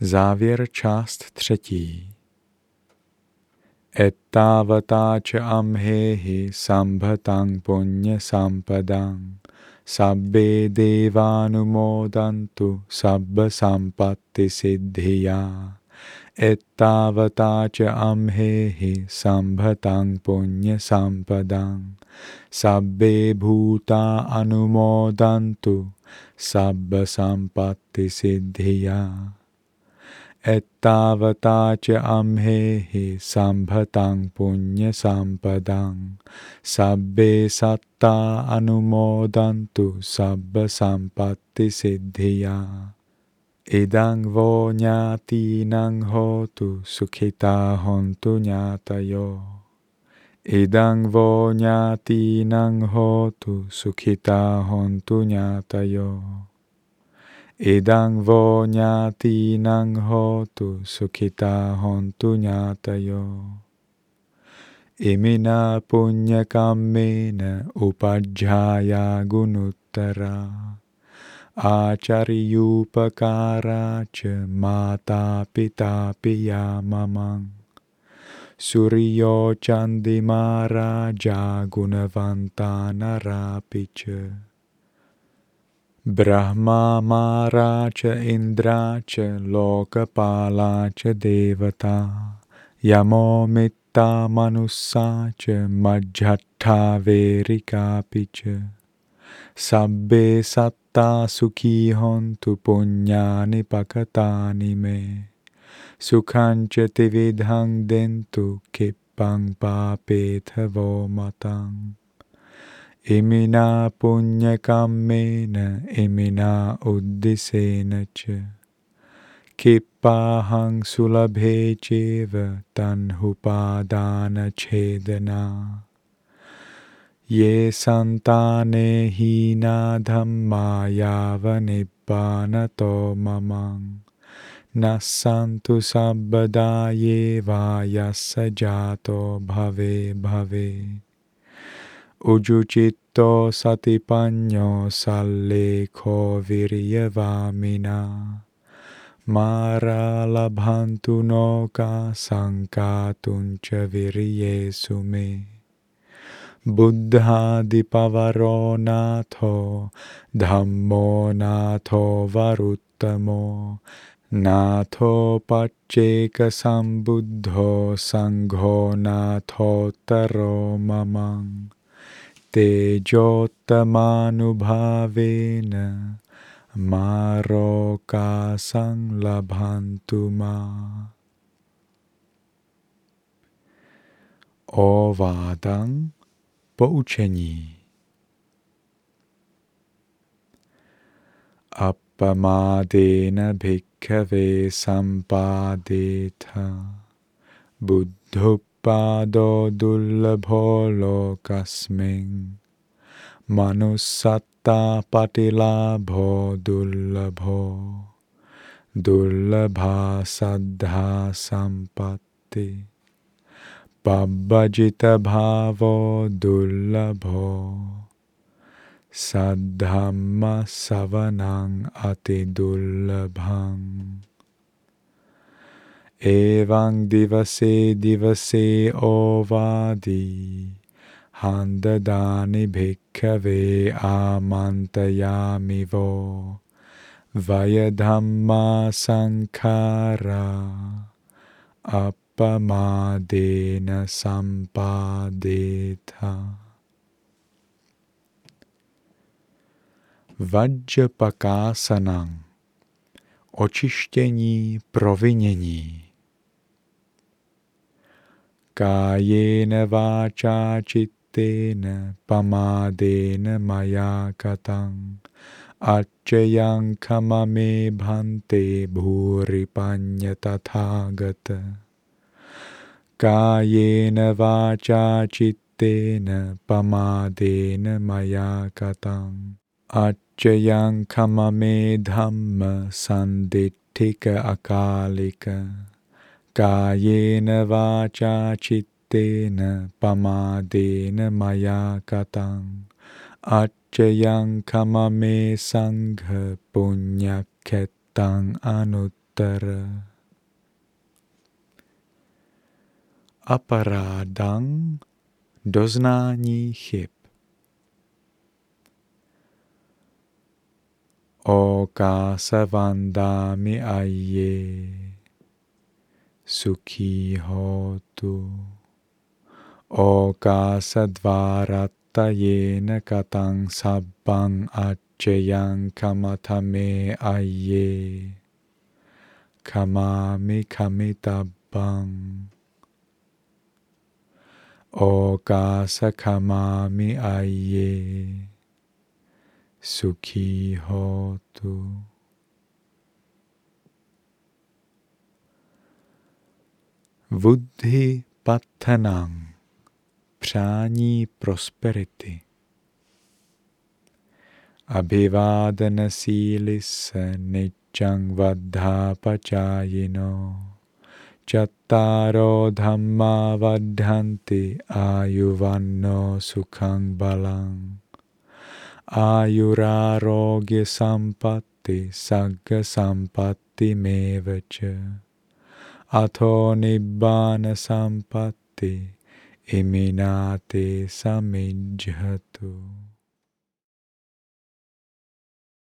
Závěr část třetí. Ettavata cha amhehi sambhatang punya sampadang. Sabbe devanumodantu sabba sampatti siddhiya. Ettavata cha amhehi sambhatang punya sampadang. Sabbe bhuta anumodantu sabba sampatti siddhiya Ettavata cha amhehi sambhatang punya sampadang sabbe satta anumodantu sabba sampatti siddhiya idang vo nyati nang hotu sukhita hontu nyatayo idang vo nyati nang hotu sukhita hontu nyatayo Idang vo nyati nang hotu sukhita hontu nyatayo. Imina punya kammena upajjhaya gunuttara. Achariyupakara cha mata pita piya mamang. Suryo chandimara jagunavanta narapicha. Brahma Mara cha Indra cha Lokapala cha Devata Yamo Mitta Manusa cha Majhatta Verika Picha Sabbe Satta Sukhi Hontu Punyani Pakatani Me Sukhancha Tividhang Dentu Kippang Papethavo Matang Imina punya kammena imina uddisena cha Kippahang sulabhe cheva tanhupadana chedana Ye santane hina dhamma yava nibbana to mamang Nasantu sabbada yeva yassa jato bhave Ujucitto satipanyo sallekho viryavamina Mara labhantu noka sankatuncha virye sume Buddha dipavaro natho dhammo natho varuttamo Natho pacceka sambuddho sangho तेजोत्तमानुभावेन मारोका संलभन्तु मा। ओवादं पौचनि। अपमादेन भिखे संपादेथ बुद्धु lokasming manusatta patilabho dullabho dullabha saddha sampatti pabbajita bhavo dullabho saddhamma savanang ati dullabhang Evang divase divase ovadi handadani bhikkhave amantayami vo vayadhamma sankhara appamadena sampadeta Vajjapakasanang očištění provinění. Kājena váčā chittena pamadena maya katang Achayang kamame bhante bhuri panya tathagata Kājena váčā chittena pamadena maya katang Achayang Kajinavača čittin pamadin majakatang Ačejang kamame sangh punyaketang anuttara aparadang doznání chyb O kasavandami aye. सुखी हो तो। ओकाश द्वारा येन कथंग सब्बंग अच्छयं मे अये। खमामि खमितब्बंग ओकाश खमा अये। सुखी हो तू। Buddhi Pattanang Přání prosperity. Abhivádana síly se ničang vadhápačájino Chattaro dhamma vadhanti ayuvanno sukhang balang Ayurarogya sampatti sagga sampatti mevacha अथो निब्बान संपत्ति इमिनाते समिज्जतु